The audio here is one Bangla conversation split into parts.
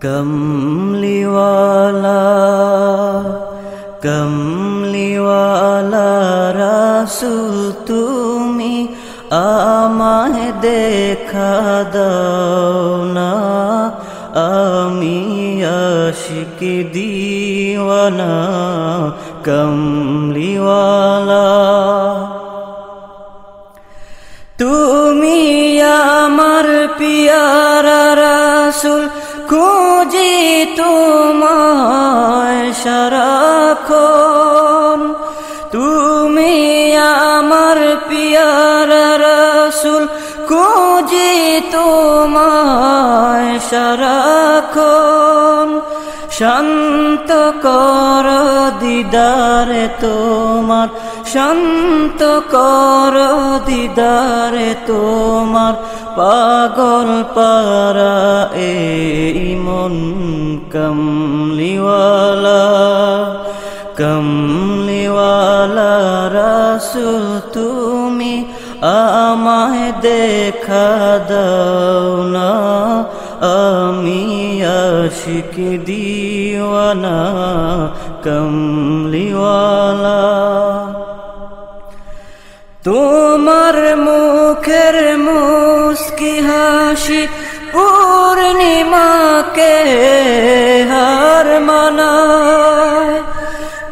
কমলিওয়ালা কমলিওয়ালা রাসুল তুমি আমায় দেখা দাও না আমি আশিক দিওয়ানা কমলিওয়ালা তুমি আমার পিয়ারা রাসুল খুঁজি তোমায় সারাক্ষণ। তুমি আমার পিয়ারা রাসুল খুঁজি তোমায় সারাক্ষণ। শান্ত কর দিদার তোমার শান্ত কর দিদারে তোমার পাগল পারা এই মন কমলিওয়ালা কমলিওয়ালা রাসুল তুমি আমায় দেখা দাও না, আমি আশিক দিওয়ানা, কমলিওয়ালা। তোমার মুখের মুস্কি হাসি পূর্ণিমাকে হার মানায়।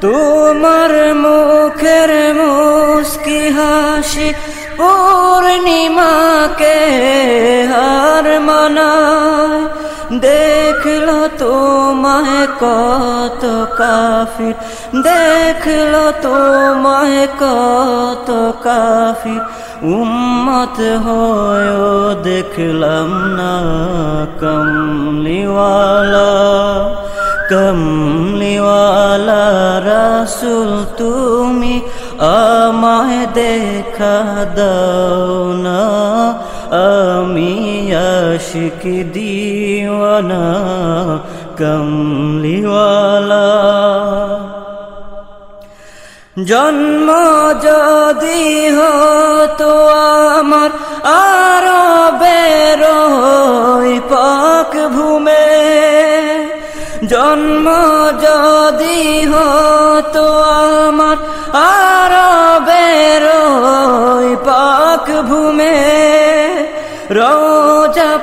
তোমার মুখের মুস্কি হাসি পূর্ণিমাকে হার মানায়। দেখল তোমায় কত কাফির দেখল তোমায় কত কাফির উম্মত হয়েও দেখলাম না কমলিওয়ালা কমলিওয়ালা রাসুল তুমি আমায় দেখা দাও না আমি আশিক দিওয়ানা, কমলিওয়ালা। জন্ম যদি হতো আমার আরও বেরোই পাক ভূমে, জন্ম যদি হতো আমার আরও বেরোই পাক ভূমে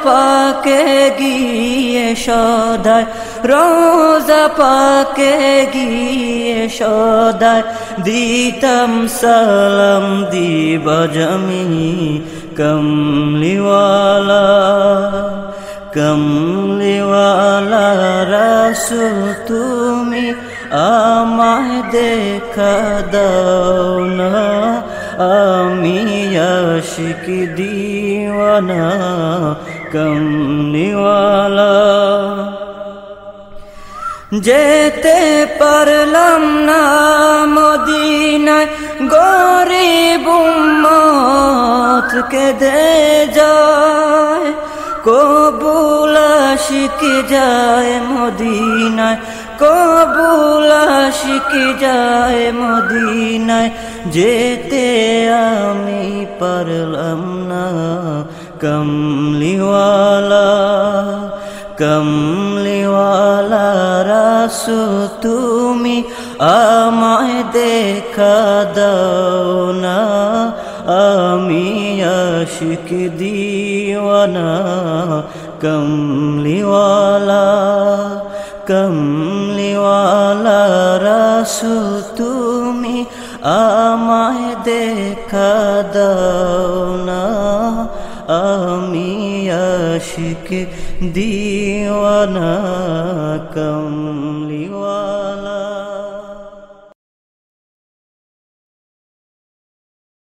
পাকে গিয়ে সদায় রোজা পাকে গিয়ে সদায় দিতাম সালাম দিব জমি কমলিওয়ালা কমলিওয়ালা রাসুল তুমি আমায় দেখা দাও না, আমি আশিক দিওয়ানা কমলিওয়ালা যেতে পারলাম না মদিনায়, গরিব মতকে দে যায়। কবুল আশিক যায় মদিনায়, কবুল আশিক যায় মদিনায়। যেতে আমি পারলাম না কমলিওয়ালা কমলিওয়ালা রাসু তুমি আমায় দেখা দাও না আমি আশিক দিওয়ানা কমলিওয়ালা কমলিওয়ালা রাসু তুমি আমায় দেখা দাও না আমি আশিক দিওয়ানা কমলিওয়ালা